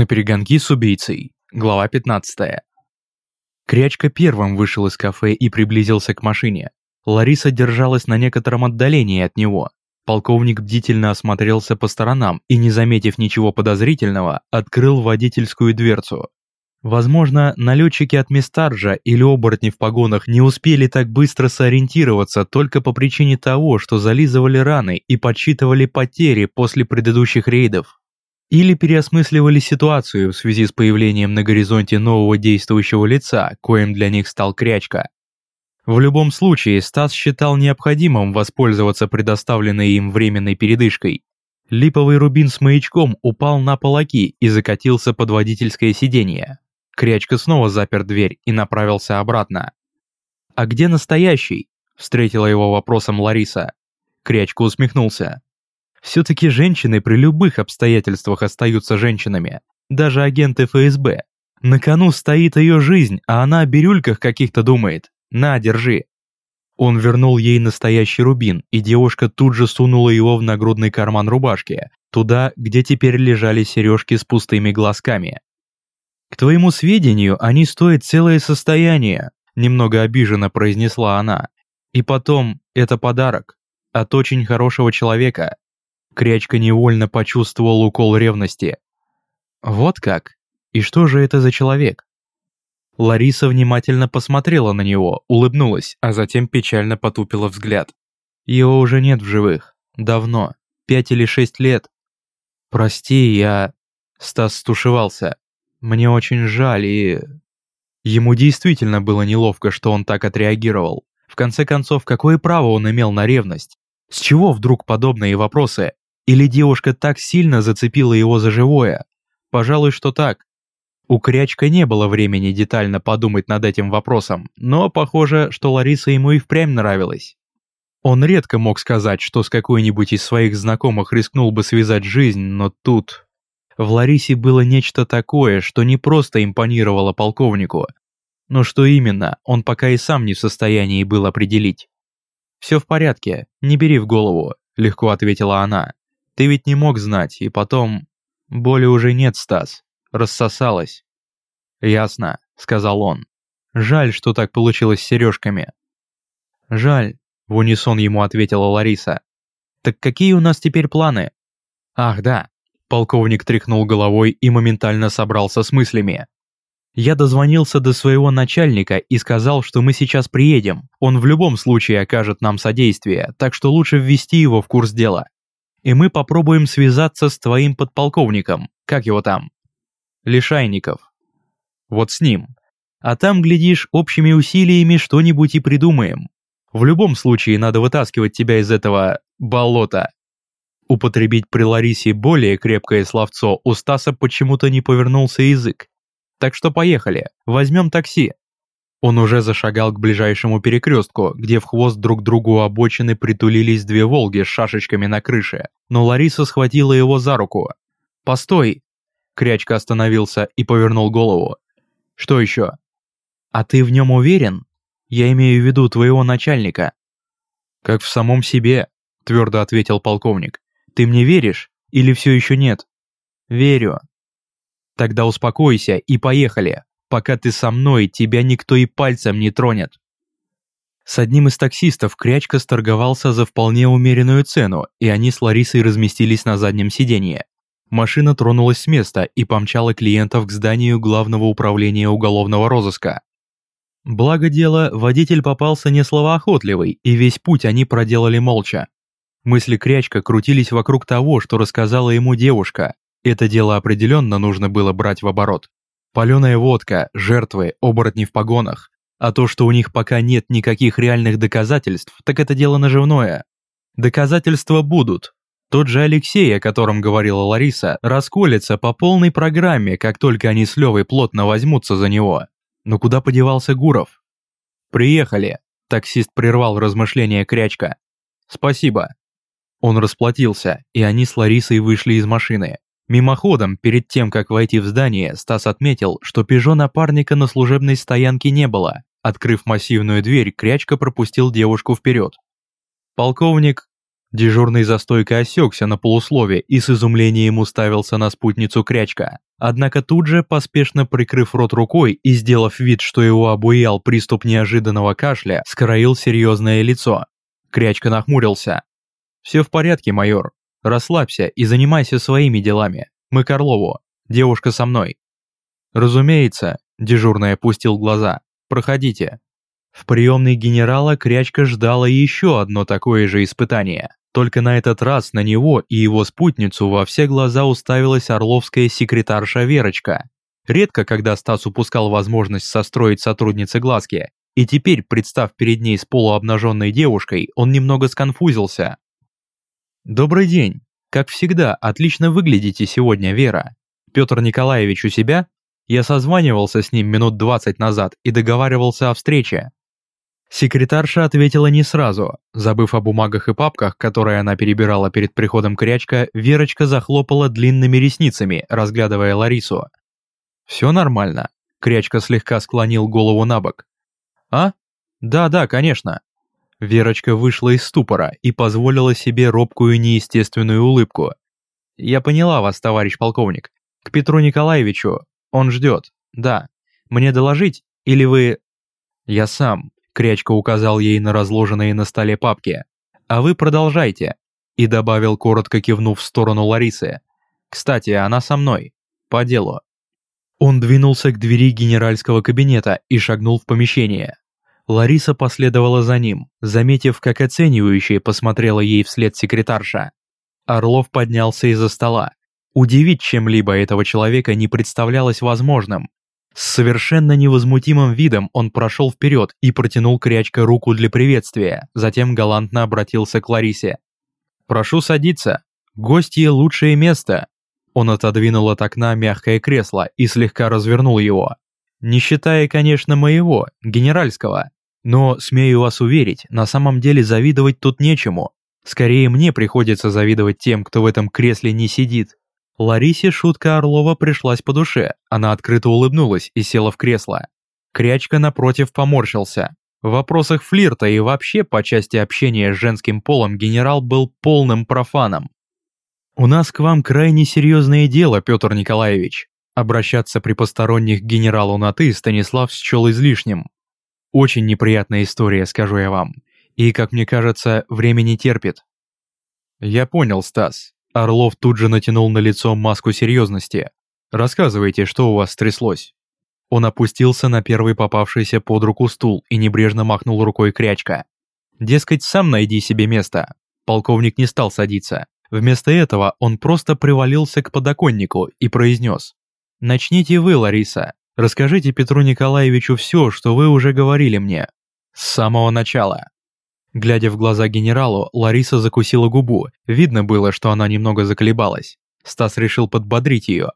На перегонки с убийцей. Глава 15. Крячка первым вышел из кафе и приблизился к машине. Лариса держалась на некотором отдалении от него. Полковник бдительно осмотрелся по сторонам и, не заметив ничего подозрительного, открыл водительскую дверцу. Возможно, налетчики от Мистаржа или оборотни в погонах не успели так быстро сориентироваться только по причине того, что зализывали раны и подсчитывали потери после предыдущих рейдов. Или переосмысливали ситуацию в связи с появлением на горизонте нового действующего лица, коим для них стал Крячка. В любом случае, Стас считал необходимым воспользоваться предоставленной им временной передышкой. Липовый рубин с маячком упал на полоки и закатился под водительское сиденье. Крячка снова запер дверь и направился обратно. «А где настоящий?» – встретила его вопросом Лариса. Крячка усмехнулся. Все-таки женщины при любых обстоятельствах остаются женщинами, даже агенты ФСБ. На кону стоит ее жизнь, а она о бирюльках каких-то думает. На, держи. Он вернул ей настоящий рубин, и девушка тут же сунула его в нагрудный карман рубашки, туда, где теперь лежали сережки с пустыми глазками. «К твоему сведению, они стоят целое состояние», немного обиженно произнесла она. «И потом, это подарок. От очень хорошего человека. Крячка невольно почувствовал укол ревности. Вот как? И что же это за человек? Лариса внимательно посмотрела на него, улыбнулась, а затем печально потупила взгляд. Его уже нет в живых. Давно. Пять или шесть лет. Прости, я... Стас стушевался. Мне очень жаль и... Ему действительно было неловко, что он так отреагировал. В конце концов, какое право он имел на ревность? С чего вдруг подобные вопросы? Или девушка так сильно зацепила его за живое? Пожалуй, что так. У Крячка не было времени детально подумать над этим вопросом, но похоже, что Лариса ему и впрямь нравилась. Он редко мог сказать, что с какой-нибудь из своих знакомых рискнул бы связать жизнь, но тут... В Ларисе было нечто такое, что не просто импонировало полковнику. Но что именно, он пока и сам не в состоянии был определить. «Все в порядке, не бери в голову», — легко ответила она. Ты ведь не мог знать, и потом... Боли уже нет, Стас. Рассосалась. Ясно, сказал он. Жаль, что так получилось с сережками. Жаль, в унисон ему ответила Лариса. Так какие у нас теперь планы? Ах, да. Полковник тряхнул головой и моментально собрался с мыслями. Я дозвонился до своего начальника и сказал, что мы сейчас приедем. Он в любом случае окажет нам содействие, так что лучше ввести его в курс дела и мы попробуем связаться с твоим подполковником, как его там? Лишайников. Вот с ним. А там, глядишь, общими усилиями что-нибудь и придумаем. В любом случае надо вытаскивать тебя из этого болота. Употребить при Ларисе более крепкое словцо у Стаса почему-то не повернулся язык. Так что поехали, возьмем такси. Он уже зашагал к ближайшему перекрестку, где в хвост друг другу обочины притулились две «Волги» с шашечками на крыше, но Лариса схватила его за руку. «Постой!» Крячка остановился и повернул голову. «Что еще?» «А ты в нем уверен? Я имею в виду твоего начальника». «Как в самом себе», — твердо ответил полковник. «Ты мне веришь или все еще нет?» «Верю». «Тогда успокойся и поехали. Пока ты со мной, тебя никто и пальцем не тронет. С одним из таксистов Крячка сторговался за вполне умеренную цену, и они с Ларисой разместились на заднем сиденье. Машина тронулась с места и помчала клиентов к зданию Главного управления уголовного розыска. Благо дело, водитель попался не словоохотливый, и весь путь они проделали молча. Мысли Крячка крутились вокруг того, что рассказала ему девушка. Это дело определенно нужно было брать в оборот. Паленая водка, жертвы, оборотни в погонах. А то, что у них пока нет никаких реальных доказательств, так это дело наживное. Доказательства будут. Тот же Алексей, о котором говорила Лариса, расколется по полной программе, как только они с Левой плотно возьмутся за него. Но куда подевался Гуров? «Приехали», – таксист прервал размышления Крячка. «Спасибо». Он расплатился, и они с Ларисой вышли из машины. Мимоходом, перед тем, как войти в здание, Стас отметил, что пижо напарника на служебной стоянке не было. Открыв массивную дверь, Крячка пропустил девушку вперед. «Полковник...» Дежурный за стойкой осекся на полуслове и с изумлением уставился на спутницу Крячка. Однако тут же, поспешно прикрыв рот рукой и сделав вид, что его обуял приступ неожиданного кашля, скроил серьезное лицо. Крячка нахмурился. «Все в порядке, майор. Расслабься и занимайся своими делами. Мы к Орлову. Девушка со мной». «Разумеется», – дежурный опустил глаза. «Проходите». В приемной генерала Крячка ждала еще одно такое же испытание. Только на этот раз на него и его спутницу во все глаза уставилась орловская секретарша Верочка. Редко, когда Стас упускал возможность состроить сотруднице глазки, и теперь, представ перед ней с полуобнаженной девушкой, он немного сконфузился. «Добрый день. Как всегда, отлично выглядите сегодня, Вера. Петр Николаевич у себя? Я созванивался с ним минут двадцать назад и договаривался о встрече. Секретарша ответила не сразу. Забыв о бумагах и папках, которые она перебирала перед приходом Крячка, Верочка захлопала длинными ресницами, разглядывая Ларису. «Все нормально?» Крячка слегка склонил голову на бок. «А? Да-да, конечно». Верочка вышла из ступора и позволила себе робкую неестественную улыбку. «Я поняла вас, товарищ полковник. К Петру Николаевичу. Он ждет. Да. Мне доложить? Или вы...» «Я сам. Крячка указал ей на разложенные на столе папки. «А вы продолжайте», и добавил, коротко кивнув в сторону Ларисы. «Кстати, она со мной. По делу». Он двинулся к двери генеральского кабинета и шагнул в помещение. Лариса последовала за ним, заметив, как оценивающе посмотрела ей вслед секретарша. Орлов поднялся из-за стола. Удивить чем-либо этого человека не представлялось возможным, с совершенно невозмутимым видом он прошел вперед и протянул крячка руку для приветствия, затем галантно обратился к Ларисе. «Прошу садиться. Гостье лучшее место». Он отодвинул от окна мягкое кресло и слегка развернул его. Не считая, конечно, моего, генеральского. Но, смею вас уверить, на самом деле завидовать тут нечему. Скорее мне приходится завидовать тем, кто в этом кресле не сидит. Ларисе шутка Орлова пришлась по душе, она открыто улыбнулась и села в кресло. Крячка напротив поморщился. В вопросах флирта и вообще по части общения с женским полом генерал был полным профаном. «У нас к вам крайне серьезное дело, Петр Николаевич», обращаться при посторонних генералу на «ты» Станислав счел излишним. Очень неприятная история, скажу я вам. И, как мне кажется, время не терпит. Я понял, Стас. Орлов тут же натянул на лицо маску серьезности. «Рассказывайте, что у вас стряслось». Он опустился на первый попавшийся под руку стул и небрежно махнул рукой крячка. «Дескать, сам найди себе место». Полковник не стал садиться. Вместо этого он просто привалился к подоконнику и произнес. «Начните вы, Лариса. Расскажите Петру Николаевичу все, что вы уже говорили мне. С самого начала». Глядя в глаза генералу, Лариса закусила губу. Видно было, что она немного заколебалась. Стас решил подбодрить ее.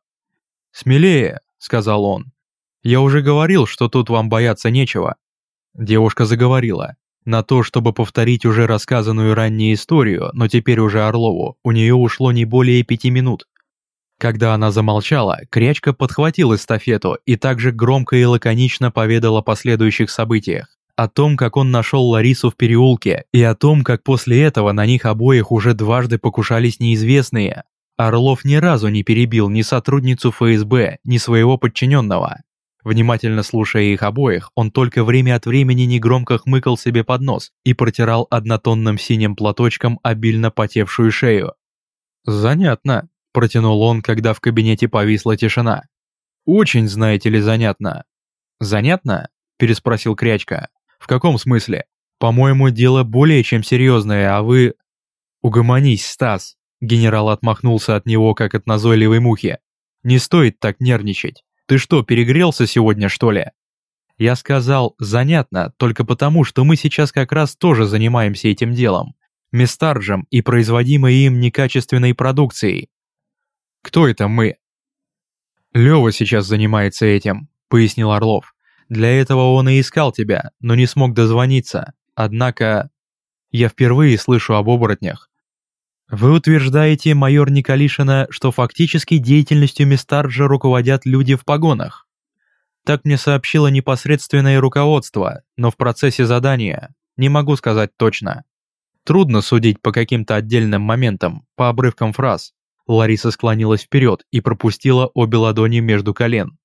«Смелее», — сказал он. «Я уже говорил, что тут вам бояться нечего». Девушка заговорила. На то, чтобы повторить уже рассказанную ранее историю, но теперь уже Орлову, у нее ушло не более пяти минут. Когда она замолчала, Крячка подхватил эстафету и также громко и лаконично поведал о последующих событиях о том, как он нашел Ларису в переулке, и о том, как после этого на них обоих уже дважды покушались неизвестные. Орлов ни разу не перебил ни сотрудницу ФСБ, ни своего подчиненного. Внимательно слушая их обоих, он только время от времени негромко хмыкал себе под нос и протирал однотонным синим платочком обильно потевшую шею. «Занятно», – протянул он, когда в кабинете повисла тишина. «Очень, знаете ли, занятно». «Занятно?» – переспросил Крячка. «В каком смысле? По-моему, дело более чем серьезное, а вы...» «Угомонись, Стас!» Генерал отмахнулся от него, как от назойливой мухи. «Не стоит так нервничать. Ты что, перегрелся сегодня, что ли?» Я сказал «занятно» только потому, что мы сейчас как раз тоже занимаемся этим делом. Местарджем и производимой им некачественной продукцией. Кто это мы? Лёва сейчас занимается этим, пояснил Орлов. Для этого он и искал тебя, но не смог дозвониться. Однако... Я впервые слышу об оборотнях. Вы утверждаете, майор Николишина, что фактически деятельностью Местарджа руководят люди в погонах. Так мне сообщило непосредственное руководство, но в процессе задания не могу сказать точно. Трудно судить по каким-то отдельным моментам, по обрывкам фраз. Лариса склонилась вперед и пропустила обе ладони между колен.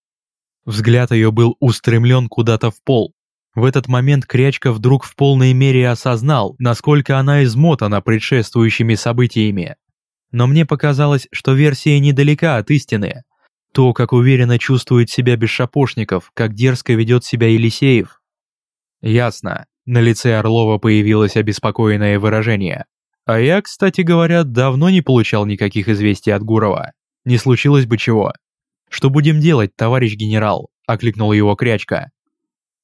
Взгляд ее был устремлен куда-то в пол. В этот момент Крячка вдруг в полной мере осознал, насколько она измотана предшествующими событиями. Но мне показалось, что версия недалека от истины. То, как уверенно чувствует себя без шапошников, как дерзко ведет себя Елисеев. Ясно. На лице Орлова появилось обеспокоенное выражение. А я, кстати говоря, давно не получал никаких известий от Гурова. Не случилось бы чего. «Что будем делать, товарищ генерал?» – окликнул его Крячка.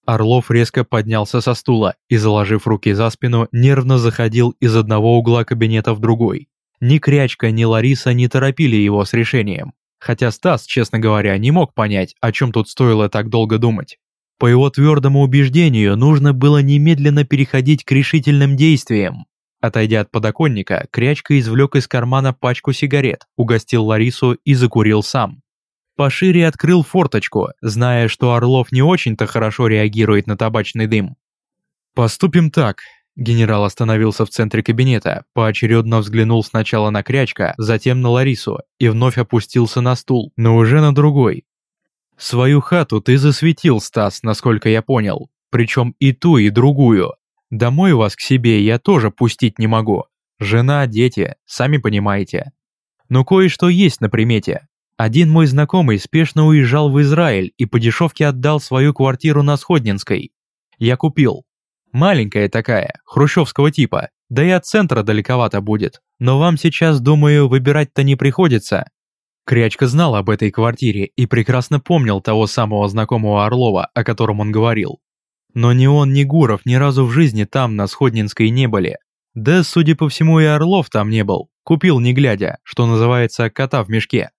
Орлов резко поднялся со стула и, заложив руки за спину, нервно заходил из одного угла кабинета в другой. Ни Крячка, ни Лариса не торопили его с решением. Хотя Стас, честно говоря, не мог понять, о чем тут стоило так долго думать. По его твердому убеждению, нужно было немедленно переходить к решительным действиям. Отойдя от подоконника, Крячка извлек из кармана пачку сигарет, угостил Ларису и закурил сам. Пошире открыл форточку, зная, что Орлов не очень-то хорошо реагирует на табачный дым. «Поступим так». Генерал остановился в центре кабинета, поочередно взглянул сначала на Крячка, затем на Ларису и вновь опустился на стул, но уже на другой. «Свою хату ты засветил, Стас, насколько я понял, причем и ту, и другую. Домой вас к себе я тоже пустить не могу. Жена, дети, сами понимаете. Но кое-что есть на примете. Один мой знакомый спешно уезжал в Израиль и по дешевке отдал свою квартиру на Сходнинской. Я купил. Маленькая такая, хрущевского типа, да и от центра далековато будет. Но вам сейчас, думаю, выбирать-то не приходится. Крячка знал об этой квартире и прекрасно помнил того самого знакомого Орлова, о котором он говорил. Но ни он, ни Гуров ни разу в жизни там, на Сходнинской, не были. Да, судя по всему, и Орлов там не был. Купил не глядя, что называется, кота в мешке.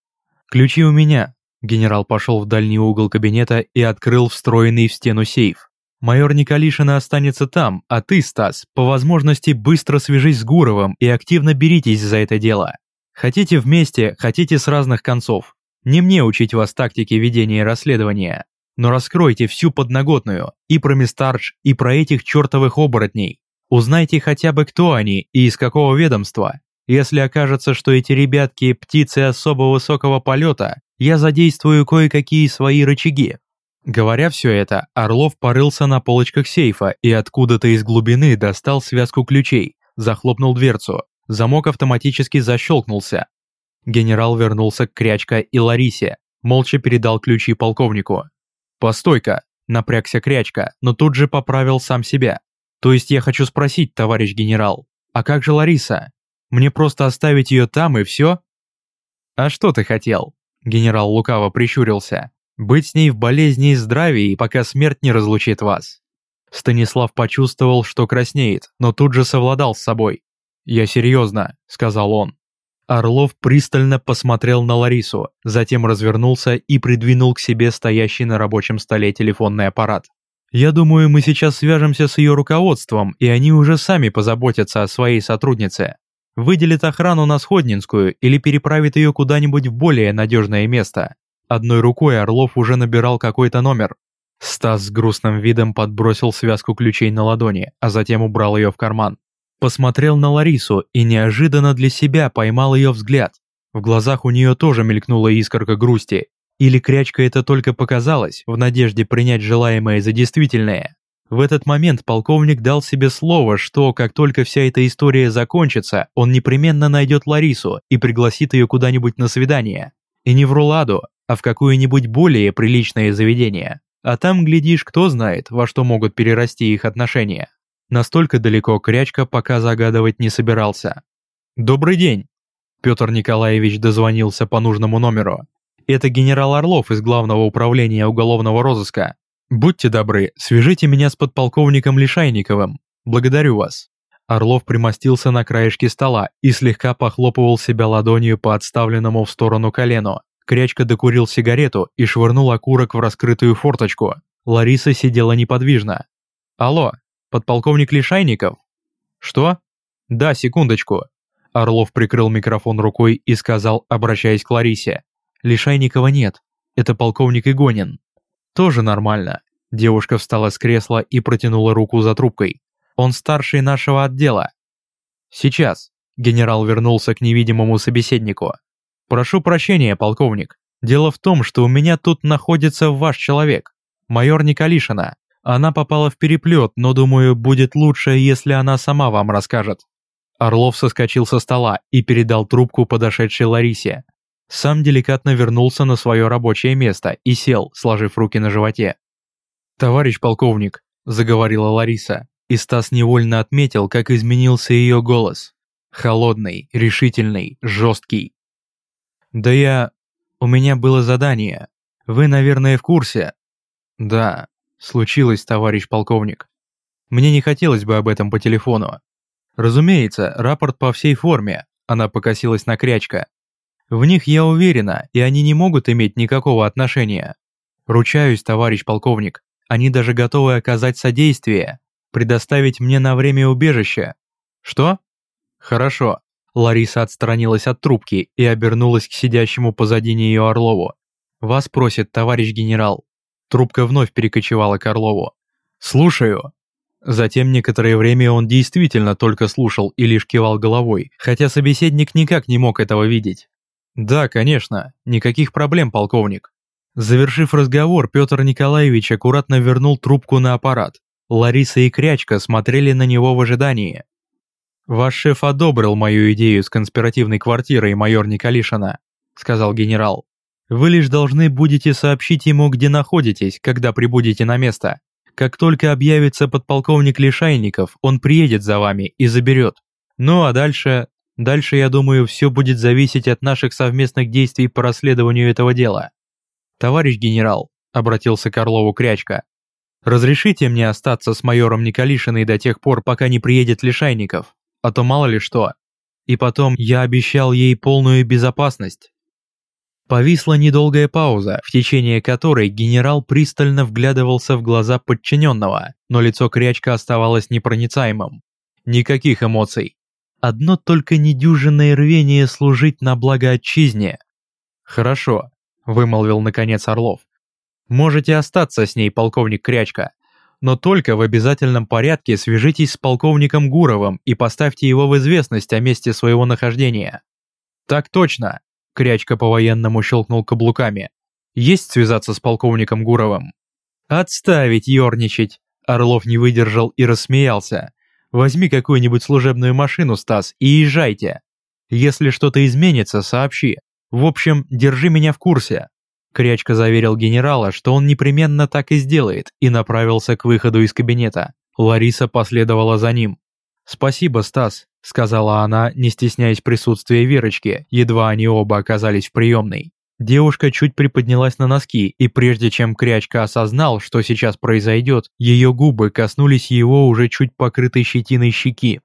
«Ключи у меня». Генерал пошел в дальний угол кабинета и открыл встроенный в стену сейф. «Майор Николишина останется там, а ты, Стас, по возможности быстро свяжись с Гуровым и активно беритесь за это дело. Хотите вместе, хотите с разных концов. Не мне учить вас тактике ведения расследования, но раскройте всю подноготную и про Мистардж, и про этих чертовых оборотней. Узнайте хотя бы, кто они и из какого ведомства. Если окажется, что эти ребятки – птицы особо высокого полета, я задействую кое-какие свои рычаги. Говоря все это, Орлов порылся на полочках сейфа и откуда-то из глубины достал связку ключей, захлопнул дверцу. Замок автоматически защелкнулся. Генерал вернулся к Крячка и Ларисе, молча передал ключи полковнику. «Постой-ка!» – напрягся Крячка, но тут же поправил сам себя. «То есть я хочу спросить, товарищ генерал, а как же Лариса?» Мне просто оставить ее там и все?» «А что ты хотел?» Генерал лукаво прищурился. «Быть с ней в болезни и здравии, пока смерть не разлучит вас». Станислав почувствовал, что краснеет, но тут же совладал с собой. «Я серьезно», — сказал он. Орлов пристально посмотрел на Ларису, затем развернулся и придвинул к себе стоящий на рабочем столе телефонный аппарат. «Я думаю, мы сейчас свяжемся с ее руководством, и они уже сами позаботятся о своей сотруднице выделит охрану на Сходнинскую или переправит ее куда-нибудь в более надежное место. Одной рукой Орлов уже набирал какой-то номер. Стас с грустным видом подбросил связку ключей на ладони, а затем убрал ее в карман. Посмотрел на Ларису и неожиданно для себя поймал ее взгляд. В глазах у нее тоже мелькнула искорка грусти. Или крячка это только показалось, в надежде принять желаемое за действительное. В этот момент полковник дал себе слово, что как только вся эта история закончится, он непременно найдет Ларису и пригласит ее куда-нибудь на свидание. И не в Руладу, а в какое-нибудь более приличное заведение. А там, глядишь, кто знает, во что могут перерасти их отношения. Настолько далеко Крячка пока загадывать не собирался. «Добрый день!» Петр Николаевич дозвонился по нужному номеру. «Это генерал Орлов из Главного управления уголовного розыска. «Будьте добры, свяжите меня с подполковником Лишайниковым. Благодарю вас». Орлов примостился на краешке стола и слегка похлопывал себя ладонью по отставленному в сторону колену. Крячка докурил сигарету и швырнул окурок в раскрытую форточку. Лариса сидела неподвижно. «Алло, подполковник Лишайников?» «Что?» «Да, секундочку». Орлов прикрыл микрофон рукой и сказал, обращаясь к Ларисе. «Лишайникова нет. Это полковник Игонин». Тоже нормально. Девушка встала с кресла и протянула руку за трубкой. Он старший нашего отдела. «Сейчас». Генерал вернулся к невидимому собеседнику. «Прошу прощения, полковник. Дело в том, что у меня тут находится ваш человек, майор Николишина. Она попала в переплет, но, думаю, будет лучше, если она сама вам расскажет». Орлов соскочил со стола и передал трубку подошедшей Ларисе. Сам деликатно вернулся на свое рабочее место и сел, сложив руки на животе. «Товарищ полковник», – заговорила Лариса, и Стас невольно отметил, как изменился ее голос. Холодный, решительный, жесткий. «Да я... У меня было задание. Вы, наверное, в курсе?» «Да, случилось, товарищ полковник. Мне не хотелось бы об этом по телефону. Разумеется, рапорт по всей форме», – она покосилась на крячка. «В них я уверена, и они не могут иметь никакого отношения. Ручаюсь, товарищ полковник, они даже готовы оказать содействие, предоставить мне на время убежище. Что? Хорошо. Лариса отстранилась от трубки и обернулась к сидящему позади нее Орлову. «Вас просит товарищ генерал». Трубка вновь перекочевала к Орлову. «Слушаю». Затем некоторое время он действительно только слушал и лишь кивал головой, хотя собеседник никак не мог этого видеть. «Да, конечно, никаких проблем, полковник». Завершив разговор, Петр Николаевич аккуратно вернул трубку на аппарат. Лариса и Крячка смотрели на него в ожидании. «Ваш шеф одобрил мою идею с конспиративной квартирой, майор Николишина», сказал генерал. «Вы лишь должны будете сообщить ему, где находитесь, когда прибудете на место. Как только объявится подполковник Лишайников, он приедет за вами и заберет. Ну а дальше... Дальше, я думаю, все будет зависеть от наших совместных действий по расследованию этого дела. «Товарищ генерал», — обратился к Орлову Крячка, «разрешите мне остаться с майором Николишиной до тех пор, пока не приедет Лишайников, а то мало ли что. И потом я обещал ей полную безопасность». Повисла недолгая пауза, в течение которой генерал пристально вглядывался в глаза подчиненного, но лицо Крячка оставалось непроницаемым. Никаких эмоций. Одно только недюжинное рвение служить на благо отчизне. Хорошо, вымолвил наконец Орлов. «Можете остаться с ней, полковник Крячка, но только в обязательном порядке свяжитесь с полковником Гуровым и поставьте его в известность о месте своего нахождения». «Так точно», — Крячка по-военному щелкнул каблуками. «Есть связаться с полковником Гуровым?» «Отставить ерничать!» Орлов не выдержал и рассмеялся. «Возьми какую-нибудь служебную машину, Стас, и езжайте. Если что-то изменится, сообщи. В общем, держи меня в курсе». Крячка заверил генерала, что он непременно так и сделает, и направился к выходу из кабинета. Лариса последовала за ним. «Спасибо, Стас», — сказала она, не стесняясь присутствия Верочки, едва они оба оказались в приемной. Девушка чуть приподнялась на носки, и прежде чем Крячка осознал, что сейчас произойдет, ее губы коснулись его уже чуть покрытой щетиной щеки.